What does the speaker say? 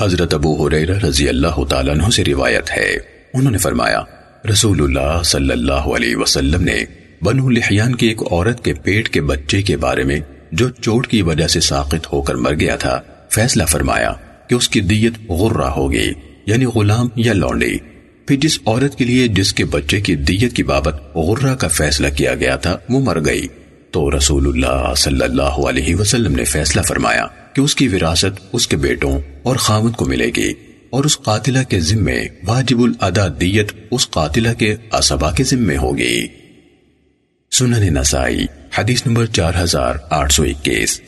حضرت ابو حریرہ رضی اللہ تعالیٰ عنہ سے روایت ہے۔ انہوں نے فرمایا، رسول اللہ صلی اللہ علیہ وسلم نے بنو لحیان کی ایک عورت کے پیٹ کے بچے کے بارے میں جو چوٹ کی وجہ سے ساقط ہو کر مر گیا تھا، فیصلہ فرمایا کہ اس کی دیت غرہ ہوگی یعنی غلام یا لونڈی۔ پھر جس عورت کے لیے جس کے بچے کی دیت کی بابت غرہ کا فیصلہ کیا گیا تھا، وہ مر گئی۔ تو رسول اللہ صلی اللہ علیہ وسلم نے فیصلہ فرمایا کہ اس کی وراثت اس کے بیٹوں اور خامد کو ملے گی اور اس قاتلہ کے ذمے واجب الادا دیت اس قاتلہ کے اسبا کے ذمے ہوگی۔ سنن نسائی، حدیث نمبر چار ہزار آٹھ سو اکیس۔